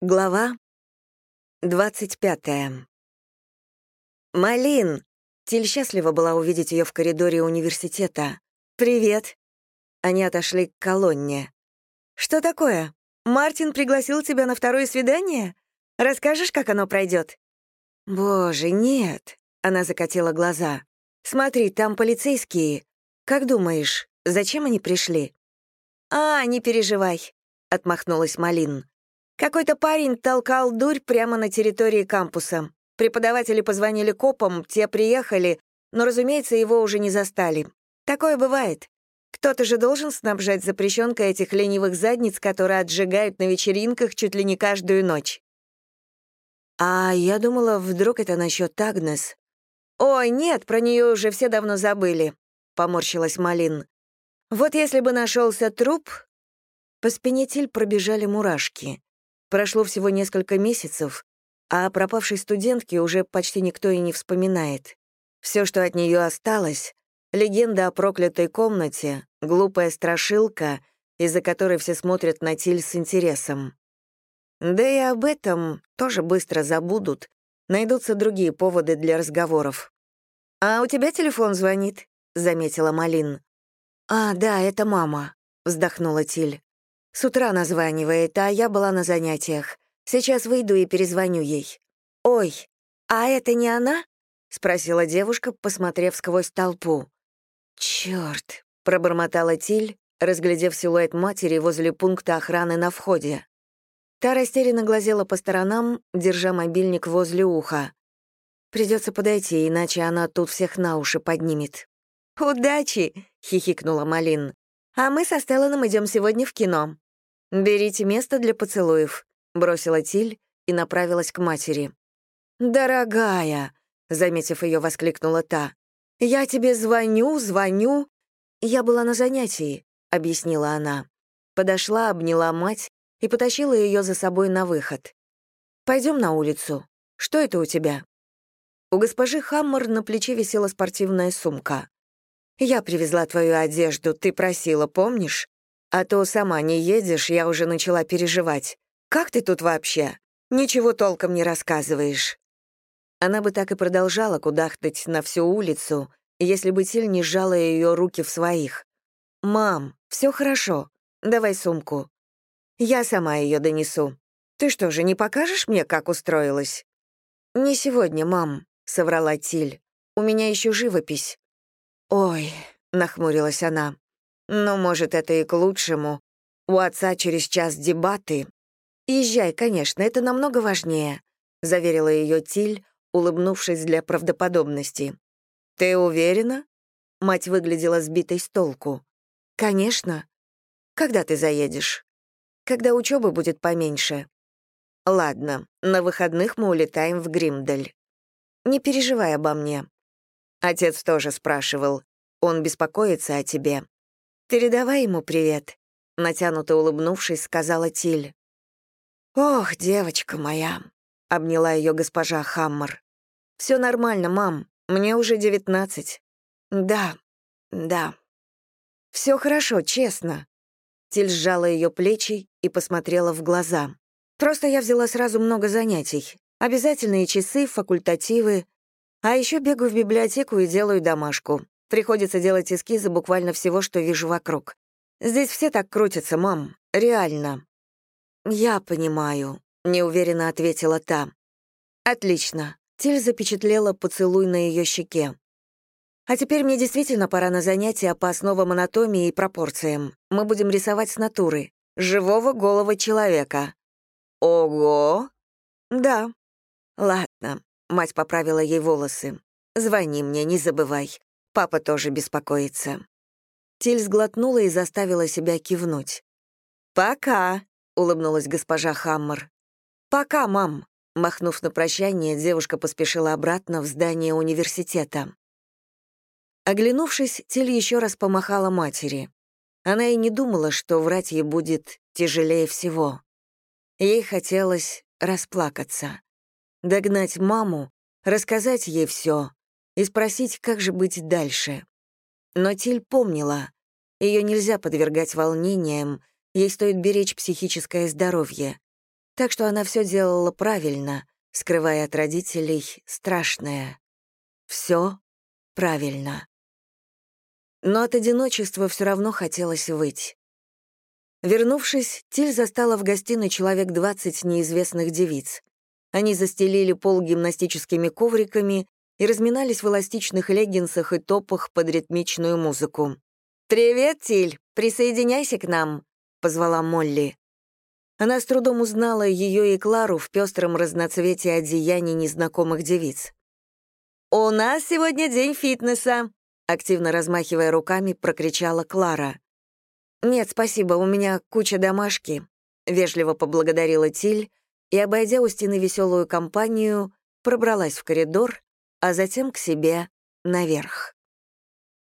Глава 25. «Малин!» Тиль счастлива была увидеть ее в коридоре университета. «Привет!» Они отошли к колонне. «Что такое? Мартин пригласил тебя на второе свидание? Расскажешь, как оно пройдет? «Боже, нет!» — она закатила глаза. «Смотри, там полицейские. Как думаешь, зачем они пришли?» «А, не переживай», — отмахнулась Малин. Какой-то парень толкал дурь прямо на территории кампуса. Преподаватели позвонили копам, те приехали, но, разумеется, его уже не застали. Такое бывает. Кто-то же должен снабжать запрещенкой этих ленивых задниц, которые отжигают на вечеринках чуть ли не каждую ночь. А я думала, вдруг это насчет Агнес. «Ой, нет, про нее уже все давно забыли», — поморщилась Малин. «Вот если бы нашелся труп...» По спине Тиль пробежали мурашки. Прошло всего несколько месяцев, а о пропавшей студентке уже почти никто и не вспоминает. Все, что от нее осталось — легенда о проклятой комнате, глупая страшилка, из-за которой все смотрят на Тиль с интересом. Да и об этом тоже быстро забудут, найдутся другие поводы для разговоров. «А у тебя телефон звонит?» — заметила Малин. «А, да, это мама», — вздохнула Тиль. С утра названивает, а я была на занятиях. Сейчас выйду и перезвоню ей. «Ой, а это не она?» — спросила девушка, посмотрев сквозь толпу. «Чёрт!» — пробормотала Тиль, разглядев силуэт матери возле пункта охраны на входе. Та растерянно глазела по сторонам, держа мобильник возле уха. Придется подойти, иначе она тут всех на уши поднимет. «Удачи!» — хихикнула Малин. «А мы со Стелланом идем сегодня в кино. «Берите место для поцелуев», — бросила Тиль и направилась к матери. «Дорогая», — заметив ее, воскликнула та, «я тебе звоню, звоню». «Я была на занятии», — объяснила она. Подошла, обняла мать и потащила ее за собой на выход. Пойдем на улицу. Что это у тебя?» У госпожи Хаммер на плече висела спортивная сумка. «Я привезла твою одежду, ты просила, помнишь? А то сама не едешь, я уже начала переживать. Как ты тут вообще? Ничего толком не рассказываешь». Она бы так и продолжала кудахтать на всю улицу, если бы Тиль не сжала ее руки в своих. «Мам, все хорошо. Давай сумку. Я сама ее донесу. Ты что же, не покажешь мне, как устроилась?» «Не сегодня, мам», — соврала Тиль. «У меня еще живопись». «Ой», — нахмурилась она, но, может, это и к лучшему. У отца через час дебаты. Езжай, конечно, это намного важнее», — заверила ее Тиль, улыбнувшись для правдоподобности. «Ты уверена?» Мать выглядела сбитой с толку. «Конечно. Когда ты заедешь?» «Когда учебы будет поменьше». «Ладно, на выходных мы улетаем в Гримдаль. Не переживай обо мне». Отец тоже спрашивал. Он беспокоится о тебе. «Передавай ему привет», — натянуто улыбнувшись, сказала Тиль. «Ох, девочка моя», — обняла ее госпожа Хаммер. «Все нормально, мам, мне уже девятнадцать». «Да, да». Все хорошо, честно». Тиль сжала ее плечи и посмотрела в глаза. «Просто я взяла сразу много занятий. Обязательные часы, факультативы. А еще бегаю в библиотеку и делаю домашку. Приходится делать эскизы буквально всего, что вижу вокруг. Здесь все так крутятся, мам. Реально. Я понимаю, неуверенно ответила та. Отлично. Тиль запечатлела поцелуй на ее щеке. А теперь мне действительно пора на занятия по основам анатомии и пропорциям. Мы будем рисовать с натуры. Живого голого человека. Ого! Да. Ладно. Мать поправила ей волосы. Звони мне, не забывай. Папа тоже беспокоится». Тиль сглотнула и заставила себя кивнуть. «Пока», — улыбнулась госпожа Хаммер. «Пока, мам», — махнув на прощание, девушка поспешила обратно в здание университета. Оглянувшись, Тиль еще раз помахала матери. Она и не думала, что врать ей будет тяжелее всего. Ей хотелось расплакаться, догнать маму, рассказать ей все, и спросить, как же быть дальше. Но Тиль помнила, ее нельзя подвергать волнениям, ей стоит беречь психическое здоровье. Так что она все делала правильно, скрывая от родителей страшное. Все правильно. Но от одиночества все равно хотелось выть. Вернувшись, Тиль застала в гостиной человек двадцать неизвестных девиц. Они застелили пол гимнастическими ковриками и разминались в эластичных леггинсах и топах под ритмичную музыку. «Привет, Тиль! Присоединяйся к нам!» — позвала Молли. Она с трудом узнала ее и Клару в пестром разноцветии одеяний незнакомых девиц. «У нас сегодня день фитнеса!» Активно размахивая руками, прокричала Клара. «Нет, спасибо, у меня куча домашки», — вежливо поблагодарила Тиль и, обойдя у стены веселую компанию, пробралась в коридор, а затем к себе наверх.